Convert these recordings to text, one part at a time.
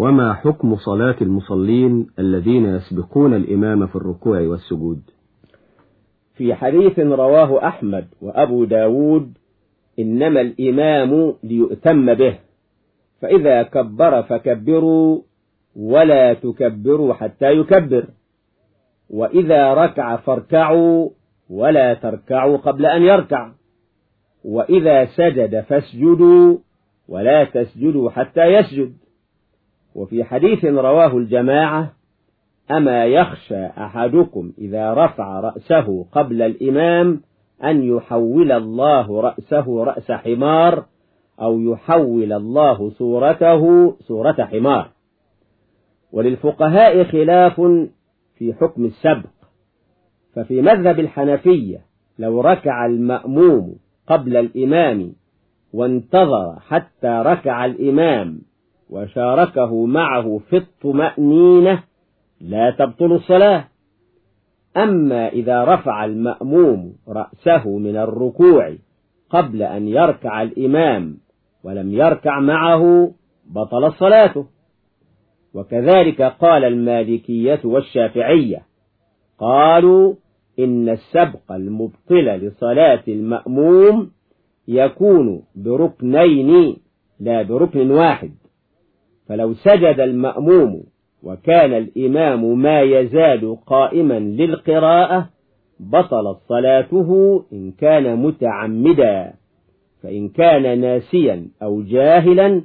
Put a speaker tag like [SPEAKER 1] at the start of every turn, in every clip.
[SPEAKER 1] وما حكم صلاة المصلين الذين يسبقون الإمام في الركوع والسجود؟
[SPEAKER 2] في حديث رواه أحمد وأبو داود إنما الإمام ليؤتم به فإذا كبر فكبروا ولا تكبروا حتى يكبر وإذا ركع فاركعوا ولا تركعوا قبل أن يركع وإذا سجد فاسجدوا ولا تسجدوا حتى يسجد. وفي حديث رواه الجماعة أما يخشى أحدكم إذا رفع رأسه قبل الإمام أن يحول الله رأسه رأس حمار أو يحول الله صورته صورة حمار. وللفقهاء خلاف في حكم السبق. ففي مذهب الحنفية لو ركع المأموم قبل الإمام وانتظر حتى ركع الإمام وشاركه معه في الطمأنينة لا تبطل الصلاة. أما إذا رفع المأموم رأسه من الركوع قبل أن يركع الإمام ولم يركع معه بطل صلاته. وكذلك قال المالكية والشافعية قالوا إن السبق المبطل لصلاة المأموم يكون بركنين لا بركن واحد. فلو سجد المأموم وكان الإمام ما يزال قائما للقراءة بطلت صلاته إن كان متعمدا. فإن كان ناسيا أو جاهلا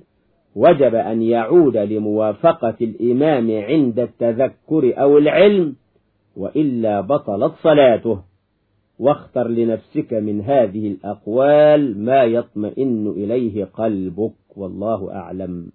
[SPEAKER 2] وجب أن يعود لموافقة الإمام عند التذكر أو العلم وإلا بطلت صلاته. واختر لنفسك من هذه الأقوال ما يطمئن إليه قلبك والله أعلم.